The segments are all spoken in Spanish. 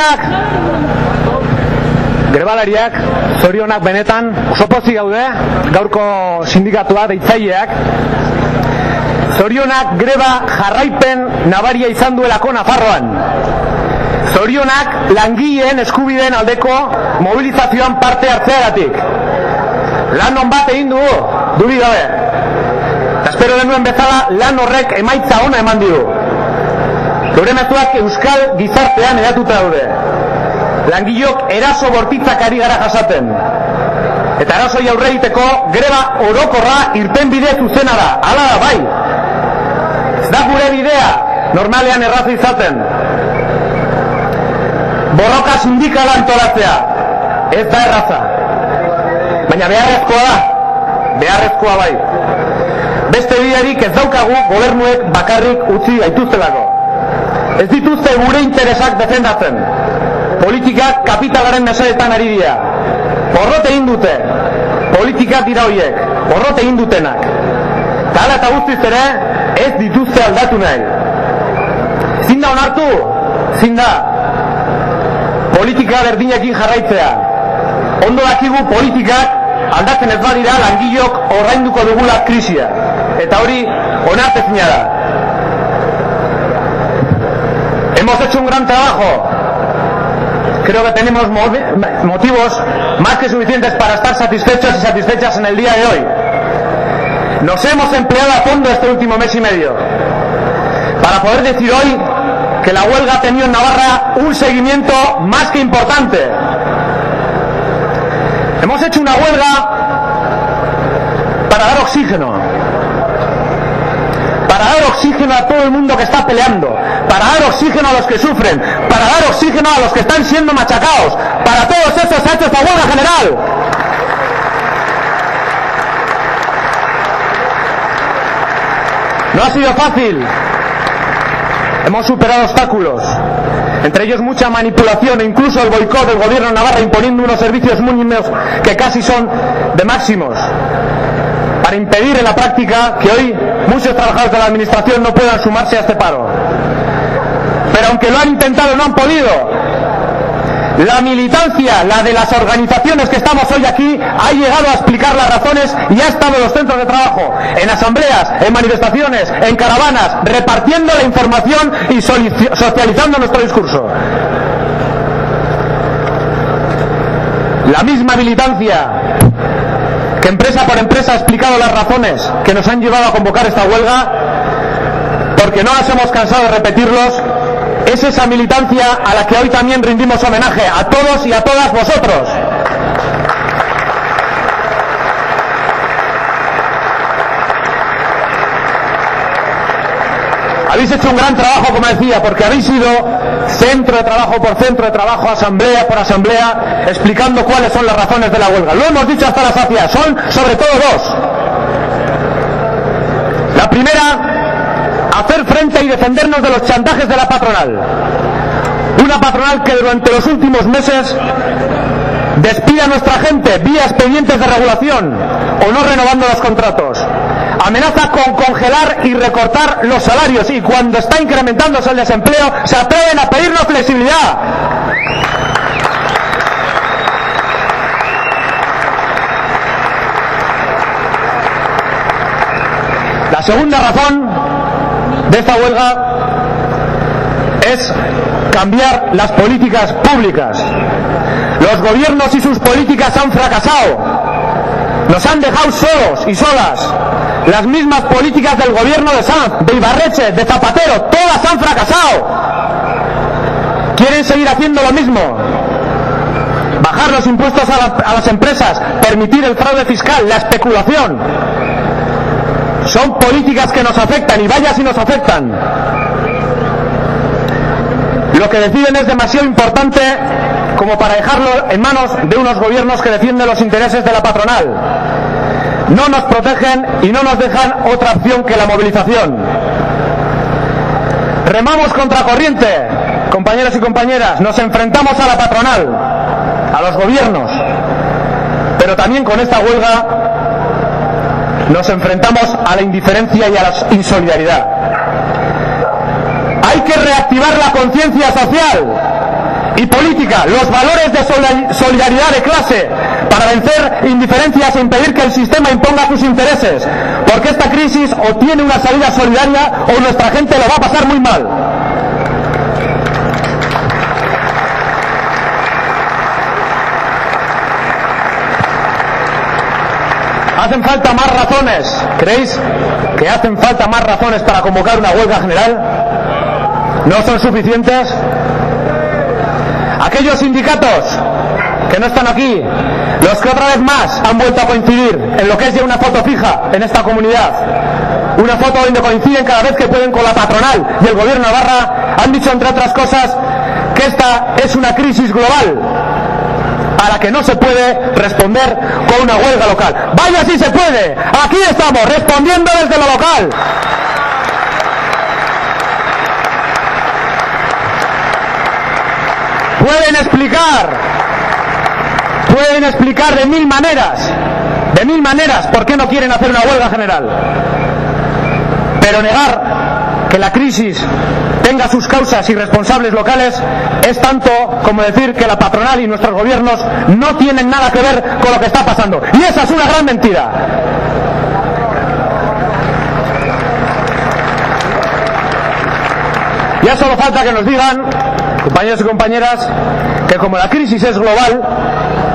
Zorionak Grebalariak, zorionak benetan, oso pozik gaude, gaurko sindikatua deitzaileak. Zorionak greba jarraipen nabaria izan duelako Nafarroan. Zorionak langileen eskubideen aldeko mobilizazioan parte hartzeagatik. Lan non bat egin dugu, dubi gabe. Espero denuen bezala lan horrek emaitza ona eman digu. Gure mezuak euskal gizartean edatuta daude. Langilok eraso bortitzak ari gara jasaten. Eta erasoi aurre egiteko greba orokorra irten bide zuzena da. Hala da, bai. Ez da gure bidea, normalean erraza izaten. Borroka sindikala antolatzea. Ez da erraza. Baina beharrezkoa da. Beharrezkoa bai. Beste biderik ez daukagu gobernuek bakarrik utzi gaituztelako. Ez dituzte gure interesak defendatzen. Politikak kapitalaren mesedetan ari dira. Porrot egin dute. Politikak dira hoiek. Porrot egin dutenak. Tala eta guztiz ere ez dituzte aldatu nahi. Zin da onartu? Zin da. Politika berdinekin jarraitzea. Ondo dakigu politikak aldatzen ez badira langilok orrainduko dugula krisia. Eta hori onartezina da. Hemos hecho un gran trabajo. Creo que tenemos motivos más que suficientes para estar satisfechos y satisfechas en el día de hoy. Nos hemos empleado a fondo este último mes y medio para poder decir hoy que la huelga ha tenido en Navarra un seguimiento más que importante. Hemos hecho una huelga para dar oxígeno, para dar oxígeno a todo el mundo que está peleando, para dar oxígeno a los que sufren, para dar oxígeno a los que están siendo machacados, para todos esos ha hecho general. No ha sido fácil. Hemos superado obstáculos, entre ellos mucha manipulación e incluso el boicot del gobierno Navarra imponiendo unos servicios mínimos que casi son de máximos para impedir en la práctica que hoy muchos trabajadores de la administración no puedan sumarse a este paro. Pero aunque lo han intentado no han podido. La militancia, la de las organizaciones que estamos hoy aquí, ha llegado a explicar las razones y ha estado en los centros de trabajo, en asambleas, en manifestaciones, en caravanas, repartiendo la información y socializando nuestro discurso. La misma militancia que empresa por empresa ha explicado las razones que nos han llevado a convocar esta huelga, porque no nos hemos cansado de repetirlos, es esa militancia a la que hoy también rindimos homenaje, a todos y a todas vosotros. Habéis hecho un gran trabajo, como decía, porque habéis ido centro de trabajo por centro de trabajo, asamblea por asamblea, explicando cuáles son las razones de la huelga. Lo hemos dicho hasta la sacia, son sobre todo dos. La primera, hacer frente y defendernos de los chantajes de la patronal. Una patronal que durante los últimos meses despide a nuestra gente vía expedientes de regulación o no renovando los contratos amenaza con congelar y recortar los salarios y cuando está incrementándose el desempleo se atreven a pedirnos flexibilidad. La segunda razón de esta huelga es cambiar las políticas públicas. Los gobiernos y sus políticas han fracasado. Nos han dejado solos y solas. Las mismas políticas del gobierno de Sanz, de Ibarreche, de Zapatero, todas han fracasado. Quieren seguir haciendo lo mismo. Bajar los impuestos a, las empresas, permitir el fraude fiscal, la especulación. Son políticas que nos afectan y vaya si nos afectan. Lo que deciden es demasiado importante como para dejarlo en manos de unos gobiernos que defienden los intereses de la patronal no nos protegen y no nos dejan otra opción que la movilización. Remamos contra corriente, compañeros y compañeras, nos enfrentamos a la patronal, a los gobiernos, pero también con esta huelga nos enfrentamos a la indiferencia y a la insolidaridad. Hay que reactivar la conciencia social y política, los valores de solidaridad de clase, para vencer indiferencias e impedir que el sistema imponga sus intereses, porque esta crisis o tiene una salida solidaria o nuestra gente lo va a pasar muy mal. ¿Hacen falta más razones? ¿Creéis que hacen falta más razones para convocar una huelga general? ¿No son suficientes? Aquellos sindicatos que no están aquí, los que otra vez más han vuelto a coincidir en lo que es ya una foto fija en esta comunidad, una foto donde coinciden cada vez que pueden con la patronal y el gobierno Navarra, han dicho entre otras cosas que esta es una crisis global a la que no se puede responder con una huelga local. Vaya si se puede. Aquí estamos, respondiendo desde lo local. Pueden explicar, pueden explicar de mil maneras, de mil maneras por qué no quieren hacer una huelga general. Pero negar que la crisis tenga sus causas y responsables locales es tanto como decir que la patronal y nuestros gobiernos no tienen nada que ver con lo que está pasando. Y esa es una gran mentira. Ya solo falta que nos digan, compañeros y compañeras, que como la crisis es global,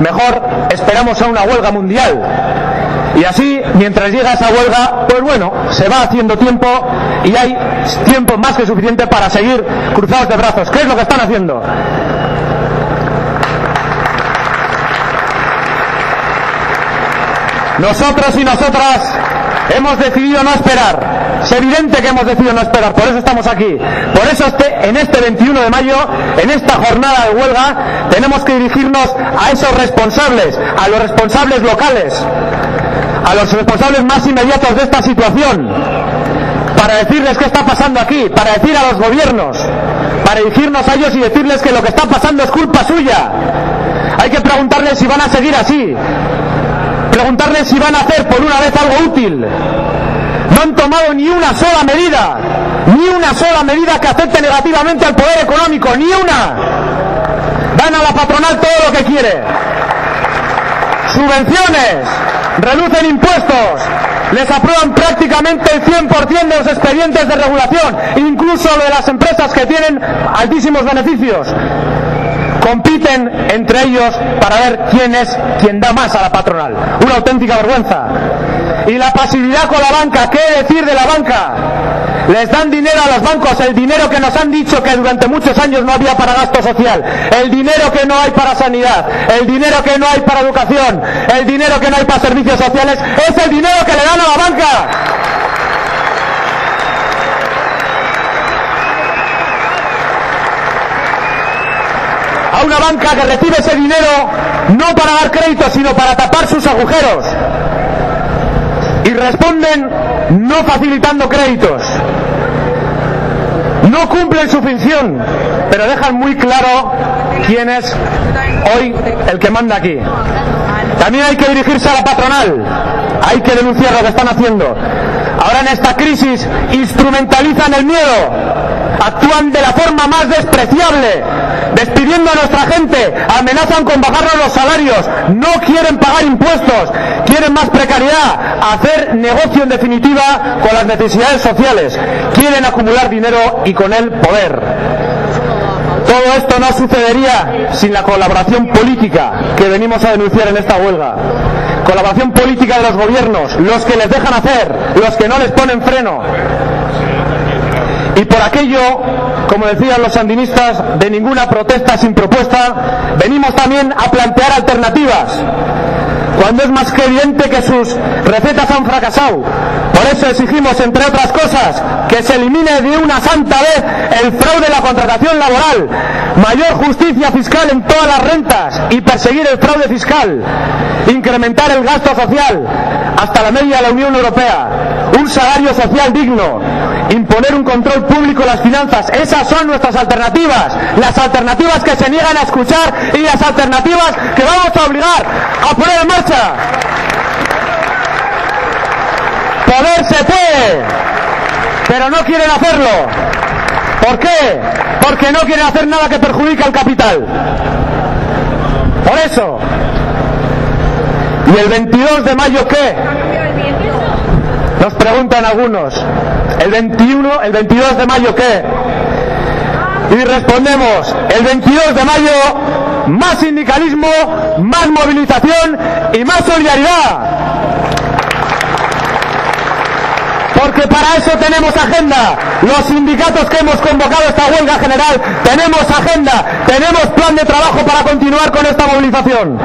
mejor esperamos a una huelga mundial y así, mientras llega esa huelga, pues bueno, se va haciendo tiempo y hay tiempo más que suficiente para seguir cruzados de brazos. ¿Qué es lo que están haciendo? Nosotros y nosotras hemos decidido no esperar. Es evidente que hemos decidido no esperar, por eso estamos aquí. Por eso este, en este 21 de mayo, en esta jornada de huelga, tenemos que dirigirnos a esos responsables, a los responsables locales, a los responsables más inmediatos de esta situación para decirles qué está pasando aquí, para decir a los gobiernos, para dirigirnos a ellos y decirles que lo que está pasando es culpa suya. Hay que preguntarles si van a seguir así, preguntarles si van a hacer por una vez algo útil. No han tomado ni una sola medida, ni una sola medida que afecte negativamente al poder económico, ni una. Dan a la patronal todo lo que quiere. Subvenciones, reducen impuestos, les aprueban prácticamente el 100% de los expedientes de regulación, incluso de las empresas que tienen altísimos beneficios. Compiten entre ellos para ver quién es quien da más a la patronal. Una auténtica vergüenza. Y la pasividad con la banca, ¿qué decir de la banca? Les dan dinero a los bancos, el dinero que nos han dicho que durante muchos años no había para gasto social, el dinero que no hay para sanidad, el dinero que no hay para educación, el dinero que no hay para servicios sociales, es el dinero que le dan a la banca. Una banca que recibe ese dinero no para dar crédito, sino para tapar sus agujeros. Y responden no facilitando créditos. No cumplen su función, pero dejan muy claro quién es hoy el que manda aquí. También hay que dirigirse a la patronal, hay que denunciar lo que están haciendo. Ahora en esta crisis instrumentalizan el miedo, actúan de la forma más despreciable, despidiendo a nuestra gente, amenazan con bajarnos los salarios, no quieren pagar impuestos, quieren más precariedad, hacer negocio en definitiva con las necesidades sociales, quieren acumular dinero y con él poder. Todo esto no sucedería sin la colaboración política que venimos a denunciar en esta huelga. Colaboración política de los gobiernos, los que les dejan hacer, los que no les ponen freno. Y por aquello, como decían los sandinistas, de ninguna protesta sin propuesta, venimos también a plantear alternativas cuando es más que evidente que sus recetas han fracasado. Por eso exigimos, entre otras cosas, que se elimine de una santa vez el fraude en la contratación laboral, mayor justicia fiscal en todas las rentas y perseguir el fraude fiscal, incrementar el gasto social hasta la media de la Unión Europea, un salario social digno, imponer un control público en las finanzas. Esas son nuestras alternativas, las alternativas que se niegan a escuchar y las alternativas que vamos a obligar a poner en marcha. Poder se puede, pero no quieren hacerlo. ¿Por qué? Porque no quieren hacer nada que perjudique al capital. Por eso. ¿Y el 22 de mayo qué? Nos preguntan algunos. ¿El 21, el 22 de mayo qué? Y respondemos, el 22 de mayo, más sindicalismo, más movilización y más solidaridad. Porque para eso tenemos agenda. Los sindicatos que hemos convocado esta huelga general, tenemos agenda, tenemos plan de trabajo para continuar con esta movilización.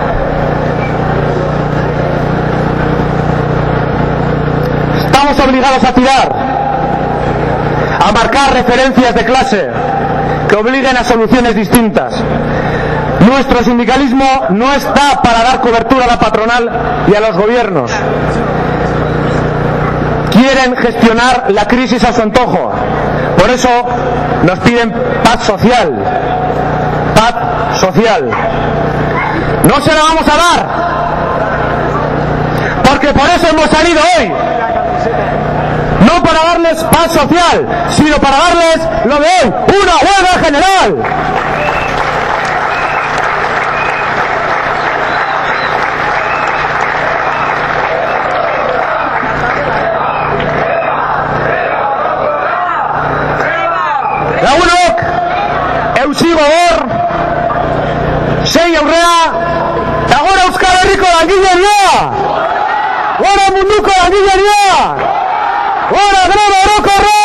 Estamos obligados a tirar, a marcar referencias de clase que obliguen a soluciones distintas. Nuestro sindicalismo no está para dar cobertura a la patronal y a los gobiernos. Quieren gestionar la crisis a su antojo. Por eso nos piden paz social. Paz social. No se la vamos a dar. Porque por eso hemos salido hoy no para darles paz social, sino para darles lo de hoy, una huelga general. zigor, sei aurrea, dagoela Euskal Herriko langileria! Gora munduko langileria! Gora greba orokorra!